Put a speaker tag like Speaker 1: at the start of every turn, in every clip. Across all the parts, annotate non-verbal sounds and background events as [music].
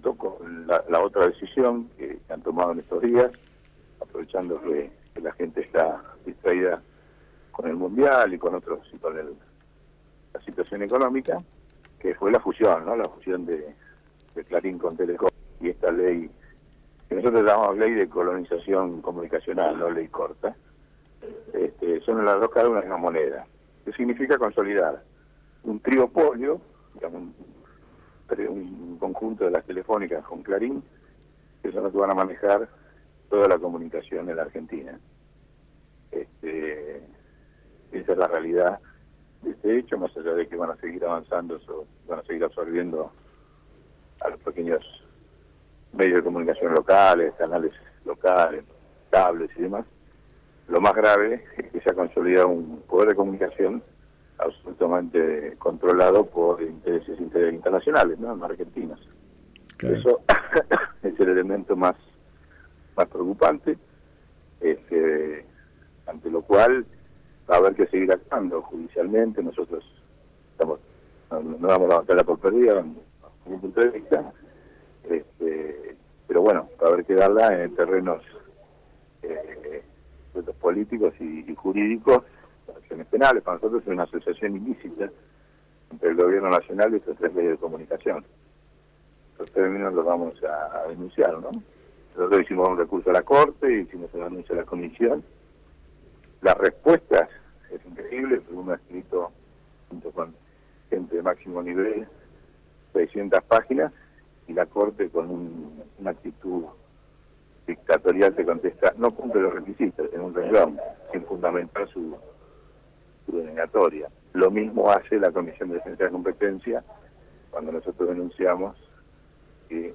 Speaker 1: con la, otra decisión que, han tomado en estos días, aprovechando que, la gente está distraída con el mundial y con otros con la situación económica, que fue la fusión, ¿no? La fusión de, Clarín con Telecom y esta ley que nosotros llamamos ley de colonización comunicacional, no ley corta, este, son las dos una de una moneda, que significa consolidar un triopolio, digamos, un, conjunto de las telefónicas con Clarín, que son los que van a manejar toda la comunicación en la Argentina. Este, esa es la realidad de este hecho, más allá de que van a seguir avanzando, van a seguir absorbiendo a los pequeños medios de comunicación locales, canales locales, cables y demás. Lo más grave es que se ha consolidado un poder de comunicación absolutamente controlado por intereses internacionales, ¿no? argentinos. Eso [coughs] es el elemento más, más preocupante, este, ante lo cual va a haber que seguir actuando judicialmente. Nosotros estamos no, vamos a batalla por perdida, desde mi punto de vista, este, pero bueno, va a haber que darla en terrenos eh, políticos y, y jurídicos penales. Para nosotros es una asociación ilícita entre el gobierno nacional y estos tres medios de comunicación. Los términos los vamos a, denunciar, ¿no? Nosotros hicimos un recurso a la Corte, hicimos un anuncio a la Comisión. Las respuestas es increíble, uno ha escrito junto con gente de máximo nivel 600 páginas y la Corte con una actitud dictatorial te contesta, no cumple los requisitos en un renglón, sin fundamentar su, denegatoria. Lo mismo hace la Comisión de Defensa de Competencia cuando nosotros denunciamos que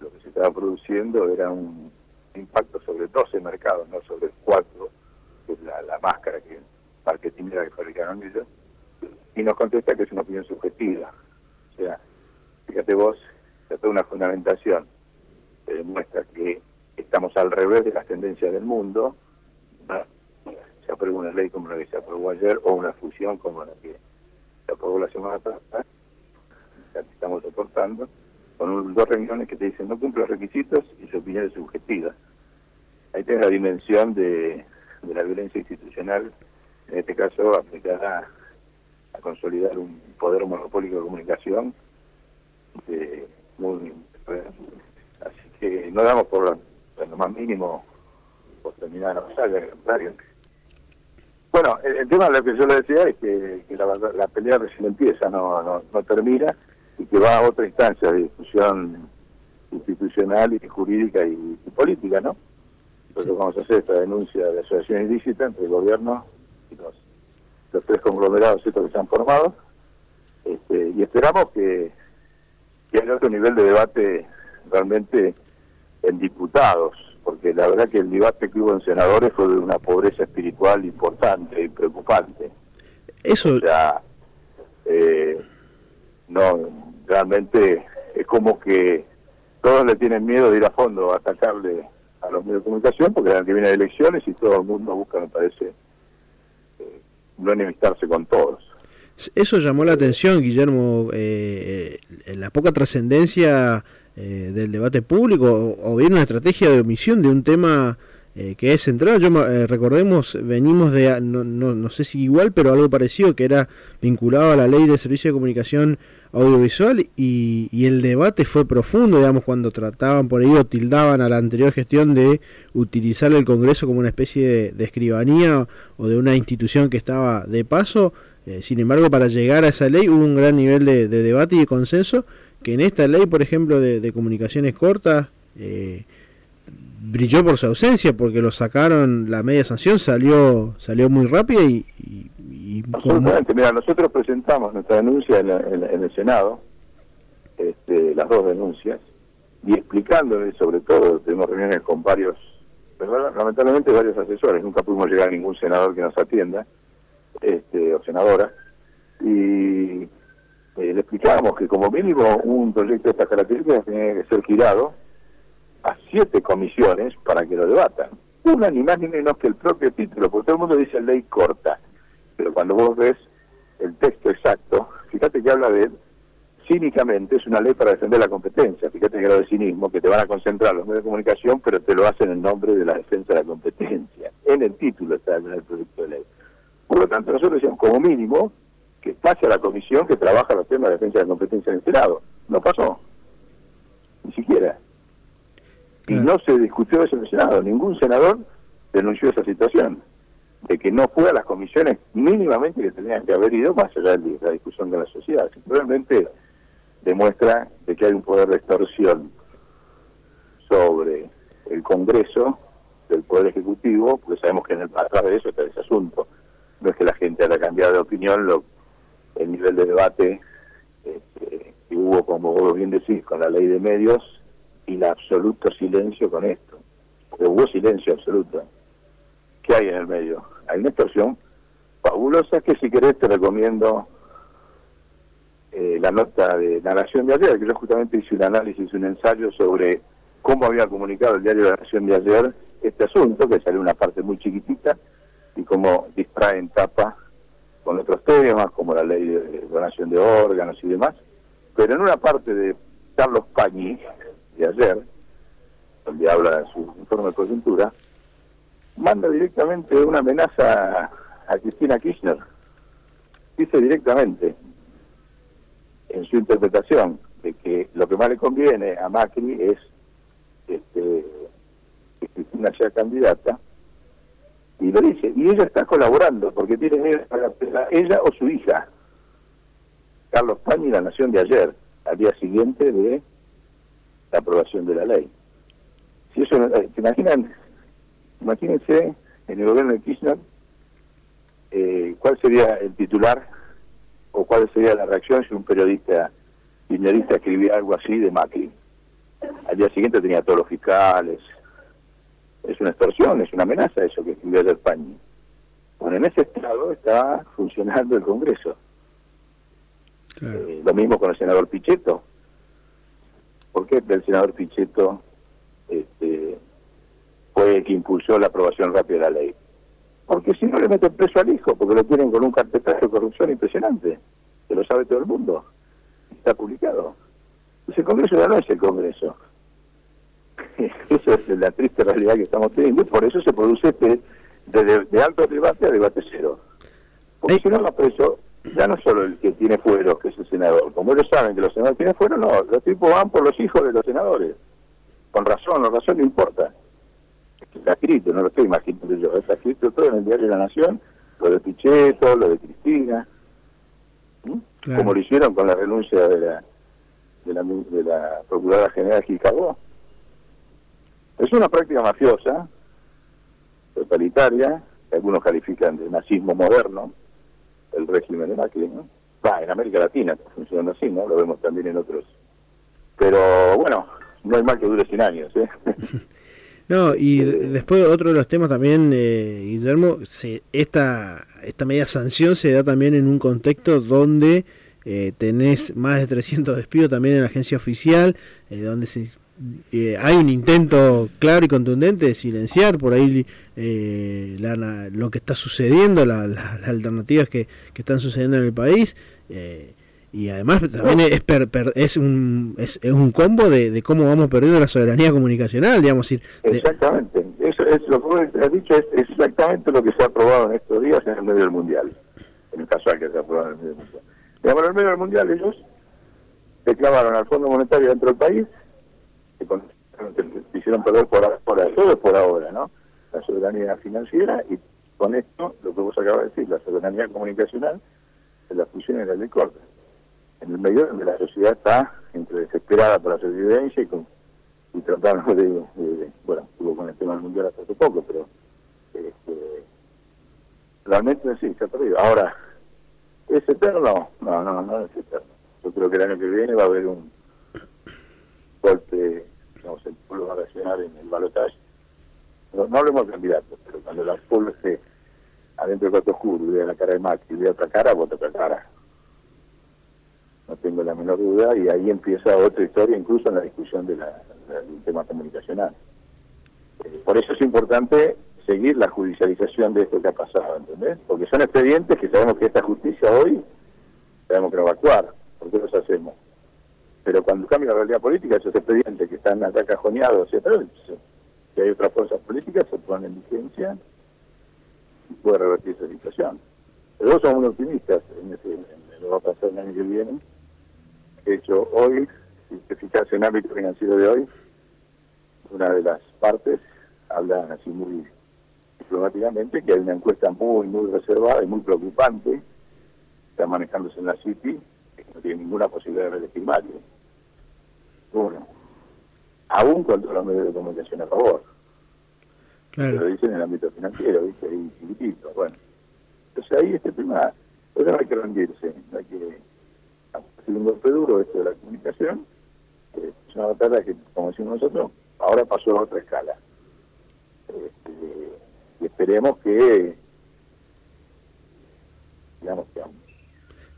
Speaker 1: lo que se estaba produciendo era un impacto sobre 12 mercados, no sobre 4, que es la, máscara que marketingera que fabricaron ellos, y nos contesta que es una opinión subjetiva. O sea, fíjate vos, se toda una fundamentación que demuestra que estamos al revés de las tendencias del mundo, se aprueba una ley como la que se aprobó ayer o una fusión como la que se aprobó la semana pasada, la que estamos soportando, con dos reuniones que te dicen no cumple los requisitos y su opinión es subjetiva. Ahí tienes la dimensión de, la violencia institucional, en este caso aplicada a, consolidar un poder monopólico de comunicación muy así que no damos por lo más mínimo por terminar la saga, bueno, el, tema de lo que yo le decía es que, la, pelea recién empieza, no, no, termina, y que va a otra instancia de discusión institucional y jurídica y, política, ¿no? Entonces vamos a hacer esta denuncia de asociación ilícita entre el gobierno y los, los tres conglomerados estos que se han formado, este, y esperamos que, que haya otro nivel de debate realmente en diputados, porque la verdad que el debate que hubo en senadores fue de una pobreza espiritual importante y preocupante.
Speaker 2: Eso.
Speaker 1: O sea, eh, no, realmente es como que todos le tienen miedo de ir a fondo a atacarle a los medios de comunicación, porque la que viene de elecciones y todo el mundo busca, me parece, eh, no enemistarse con todos.
Speaker 2: Eso llamó la atención, Guillermo, eh, la poca trascendencia eh, del debate público o, bien una estrategia de omisión de un tema eh, que es central. Yo eh, recordemos, venimos de, no, no, sé si igual, pero algo parecido, que era vinculado a la ley de servicio de comunicación audiovisual y, y, el debate fue profundo, digamos, cuando trataban por ahí o tildaban a la anterior gestión de utilizar el Congreso como una especie de, escribanía o de una institución que estaba de paso. sin embargo, para llegar a esa ley hubo un gran nivel de debate y de consenso que en esta ley, por ejemplo, de, comunicaciones cortas, eh, brilló por su ausencia, porque lo sacaron, la media sanción salió salió muy rápida y...
Speaker 1: Absolutamente, mira, nosotros presentamos nuestra denuncia en, el Senado, este, las dos denuncias, y explicándole sobre todo, tuvimos reuniones con varios, lamentablemente varios asesores, nunca pudimos llegar a ningún senador que nos atienda, este, o senadora, y eh, le explicábamos que como mínimo un proyecto de estas características tiene que ser girado a siete comisiones para que lo debatan. Una ni más ni menos que el propio título, porque todo el mundo dice ley corta, pero cuando vos ves el texto exacto, fíjate que habla de cínicamente es una ley para defender la competencia. Fíjate que grado de cinismo, que te van a concentrar los medios de comunicación, pero te lo hacen en nombre de la defensa de la competencia. En el título está el proyecto de ley. Por lo tanto, nosotros decíamos, como mínimo, que pase a la comisión que trabaja los temas de defensa de la competencia en el Senado. No pasó. Ni siquiera. Y no se discutió eso en el Senado. Ningún senador denunció esa situación de que no fue a las comisiones mínimamente que tenían que haber ido más allá de la discusión de la sociedad. Simplemente demuestra de que hay un poder de extorsión sobre el Congreso del Poder Ejecutivo, porque sabemos que en el pasado de eso está ese asunto. No es que la gente haya cambiado de opinión, lo, el nivel de debate este, que hubo, como vos bien decís, con la ley de medios y el absoluto silencio con esto. Porque hubo silencio absoluto. ¿Qué hay en el medio? Hay una extorsión fabulosa que si querés te recomiendo eh, la nota de la Nación de ayer, que yo justamente hice un análisis, un ensayo sobre cómo había comunicado el diario de la Nación de ayer este asunto, que salió una parte muy chiquitita, y cómo distraen tapa con otros temas, como la ley de donación de órganos y demás. Pero en una parte de Carlos Pañi, de ayer, donde habla de su informe de coyuntura, manda directamente una amenaza a Cristina Kirchner. Dice directamente, en su interpretación, de que lo que más le conviene a Macri es este, que Cristina sea candidata, y lo dice, y ella está colaborando, porque tiene ella o su hija, Carlos Pañi, La Nación de ayer, al día siguiente de la aprobación de la ley. Si eso, eh, ¿se imaginan? Imagínense en el gobierno de Kirchner eh, cuál sería el titular o cuál sería la reacción si un periodista kirchnerista escribía algo así de Macri. Al día siguiente tenía todos los fiscales. Es una extorsión, es una amenaza eso que escribió ayer Pañi. Bueno, en ese estado está funcionando el Congreso. Eh, lo mismo con el senador Pichetto. ¿Por qué el senador Pichetto este, fue el que impulsó la aprobación rápida de la ley? Porque si no le meten preso al hijo, porque lo tienen con un carpetazo de corrupción impresionante, que lo sabe todo el mundo, está publicado. Ese Congreso ya no es el Congreso. Esa es la triste realidad que estamos teniendo y por eso se produce este de, alto debate a debate cero. Porque si no lo preso, ya no solo el que tiene fuero, que es el senador. Como ellos saben que los senadores tienen fuero, no, los tipos van por los hijos de los senadores. Con razón, la razón no importa está escrito, no lo estoy imaginando yo, está escrito todo en el diario de la Nación, lo de Pichetto, lo de Cristina, como lo hicieron con la renuncia de la, de la, de la Procuradora General Gil Es una práctica mafiosa, totalitaria, que algunos califican de nazismo moderno, el régimen de Macri, ¿no? Va, en América Latina está funcionando así, ¿no? Lo vemos también en otros. Pero bueno, no hay mal que dure 100 años, ¿eh? [laughs]
Speaker 2: No, y después otro de los temas también, eh, Guillermo, se, esta, esta media sanción se da también en un contexto donde eh, tenés más de 300 despidos también en la agencia oficial, eh, donde se, eh, hay un intento claro y contundente de silenciar por ahí lo que está sucediendo, las alternativas que, están sucediendo en el país. Eh, y además también es, es, un, es, un combo de, cómo vamos perdiendo la soberanía comunicacional, digamos.
Speaker 1: Exactamente, eso es lo que has dicho, es exactamente lo que se ha aprobado en estos días en el medio del mundial, en el casual que se ha aprobado en el medio del mundial. Digamos, en el medio del mundial ellos declararon al Fondo Monetario dentro del país, que hicieron perder por, por, por ahora, ¿no? La soberanía financiera y con esto, lo que vos acabas de decir, la soberanía comunicacional, de las fusiones de la ley corta en el medio donde la sociedad está entre desesperada por la sobrevivencia y, y tratando de, bueno, estuvo con el tema mundial hasta hace poco, pero este, realmente sí, se ha perdido. Ahora, ¿es eterno? No, no, no es eterno. Yo creo que el año que viene va a haber un el pueblo va a reaccionar en el balotaje. No, no hablemos de candidatos, pero cuando el pueblo esté adentro del cuarto oscuro y vea la cara de Macri y vea otra cara, vota otra cara no tengo la menor duda, y ahí empieza otra historia, incluso en la discusión de la, del tema comunicacional. Eh, por eso es importante seguir la judicialización de esto que ha pasado, ¿entendés? Porque son expedientes que sabemos que esta justicia hoy, sabemos que no va a actuar. ¿Por qué los hacemos? Pero cuando cambia la realidad política, esos expedientes que están acá cajoneados, si hay otras fuerzas políticas, se ponen en vigencia y puede revertir esa situación. Pero somos optimistas en, ese, lo que va a pasar el año que viene. De hecho, hoy, si te fijas en el ámbito financiero de hoy, una de las partes habla así muy diplomáticamente que hay una encuesta muy, muy reservada y muy preocupante, está manejándose en la City, que no tiene ninguna posibilidad de reelegir Mario. Uno, aún con todos los medios de comunicación a favor. Claro. Lo dicen en el ámbito financiero, ¿viste? Ahí chiquitito, bueno. Entonces ahí este tema, pues no hay que rendirse, no hay que hacer un golpe duro esto de la comunicación, es una batalla que, como decimos nosotros, ahora pasó a otra escala. Este, y esperemos que, digamos, que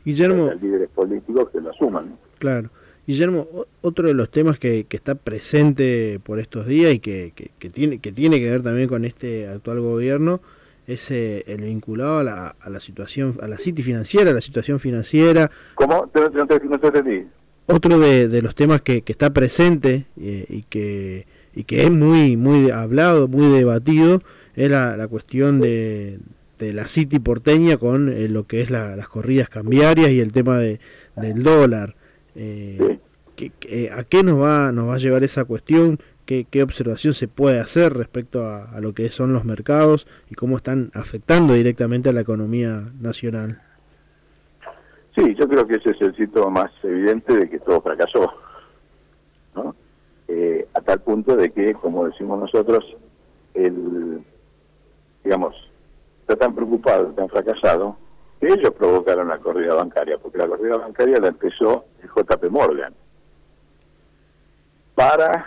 Speaker 2: Guillermo,
Speaker 1: líderes políticos que lo asuman.
Speaker 2: Claro. Guillermo, otro de los temas que, que está presente por estos días y que, que, tiene, que tiene que ver también con este actual gobierno es eh, el vinculado a la, a la situación, a la City financiera, a la situación financiera.
Speaker 1: ¿Cómo? No, no, no te entendí.
Speaker 2: Otro de, de, los temas que, que está presente eh, y que y que es muy muy hablado, muy debatido, es la, la cuestión de, de, la City porteña con eh, lo que es la, las corridas cambiarias y el tema de, del dólar. Eh, que, ¿A qué nos va, nos va a llevar esa cuestión? ¿Qué, qué observación se puede hacer respecto a, a, lo que son los mercados y cómo están afectando directamente a la economía nacional?
Speaker 1: Sí, yo creo que ese es el síntoma más evidente de que todo fracasó. ¿no? Eh, a tal punto de que, como decimos nosotros, el, digamos, está tan preocupado, tan fracasado, ellos provocaron la corrida bancaria, porque la corrida bancaria la empezó el JP Morgan, para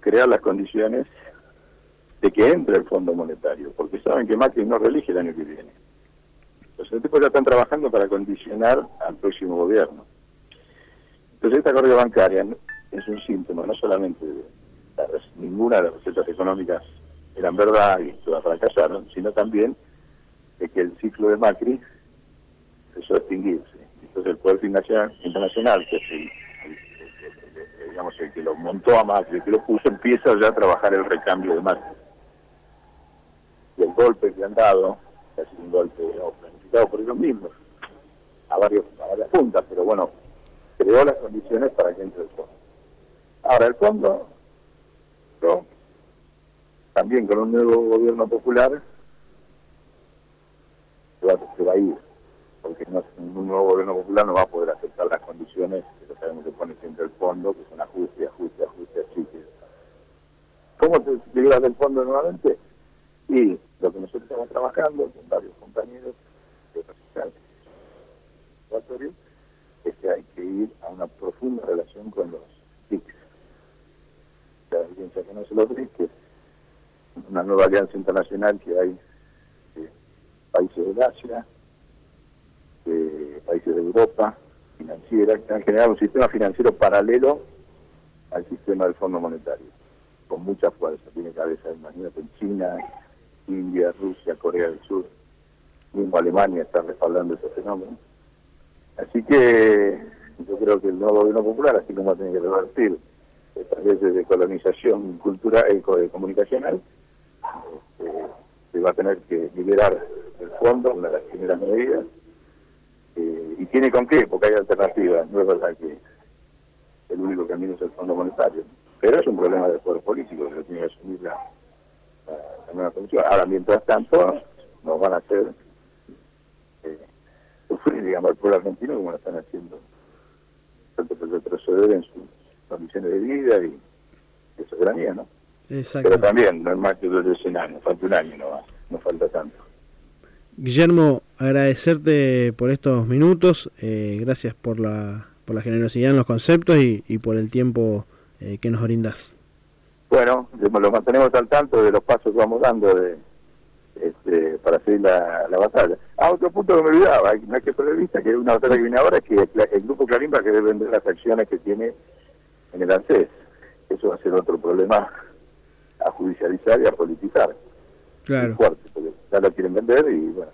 Speaker 1: crear las condiciones de que entre el Fondo Monetario, porque saben que Macri no reelige el año que viene. Entonces, los tipos ya están trabajando para condicionar al próximo gobierno. Entonces, esta corrida bancaria es un síntoma no solamente de ninguna de las recetas económicas eran verdad y todas fracasaron, sino también de que el ciclo de Macri empezó a extinguirse. Entonces el poder internacional, que es el, digamos, el que lo montó a Macri, que lo puso, empieza ya a trabajar el recambio de Macri. Y el golpe que han dado, casi un golpe planificado por ellos mismos, a, varios, a varias puntas, pero bueno, creó las condiciones para que entre el fondo. Ahora, el fondo, también con un nuevo gobierno popular, se va, a ir, porque un nuevo gobierno popular no va a poder aceptar las condiciones que sabemos que pone siempre el fondo, que son ajuste, ajuste, ajuste, así ¿Cómo te libras del fondo nuevamente? Y lo que nosotros estamos trabajando con varios compañeros de es que hay que ir a una profunda relación con los TICs la audiencia conoce los BRICS, que es una nueva alianza internacional que hay de países de Asia, países de Europa, financiera, que han generado un sistema financiero paralelo al sistema del Fondo Monetario, con mucha fuerza, tiene cabeza, imagínate, China, India, Rusia, Corea del Sur, mismo Alemania está respaldando ese fenómeno. Así que yo creo que el nuevo gobierno popular, así como tiene que revertir veces de colonización cultural eh, comunicacional, este, se va a tener que liberar el fondo, una de las primeras medidas, eh, y tiene con qué, porque hay alternativas, no es verdad que el único camino es el Fondo Monetario, pero es un problema del poder político que tiene que asumir la, nueva función. Ahora, mientras tanto, nos van a hacer eh, sufrir, digamos, al pueblo argentino como lo están haciendo, retroceder en su condiciones de vida y de soberanía, ¿no? Pero también no es más que dos años, falta un año, no, no falta tanto.
Speaker 2: Guillermo, agradecerte por estos minutos, eh, gracias por la, por la generosidad en los conceptos y, por el tiempo eh, que nos brindas.
Speaker 1: Bueno, lo mantenemos al tanto de los pasos que vamos dando de, este, para seguir la, la batalla. Ah, otro punto que me olvidaba, no hay que perder vista que una batalla que viene ahora es que el, grupo Clarín va a querer vender las acciones que tiene en el ANSES. Eso va a ser otro problema a judicializar y a politizar.
Speaker 2: Claro.
Speaker 1: fuerte, porque ya lo quieren vender y bueno,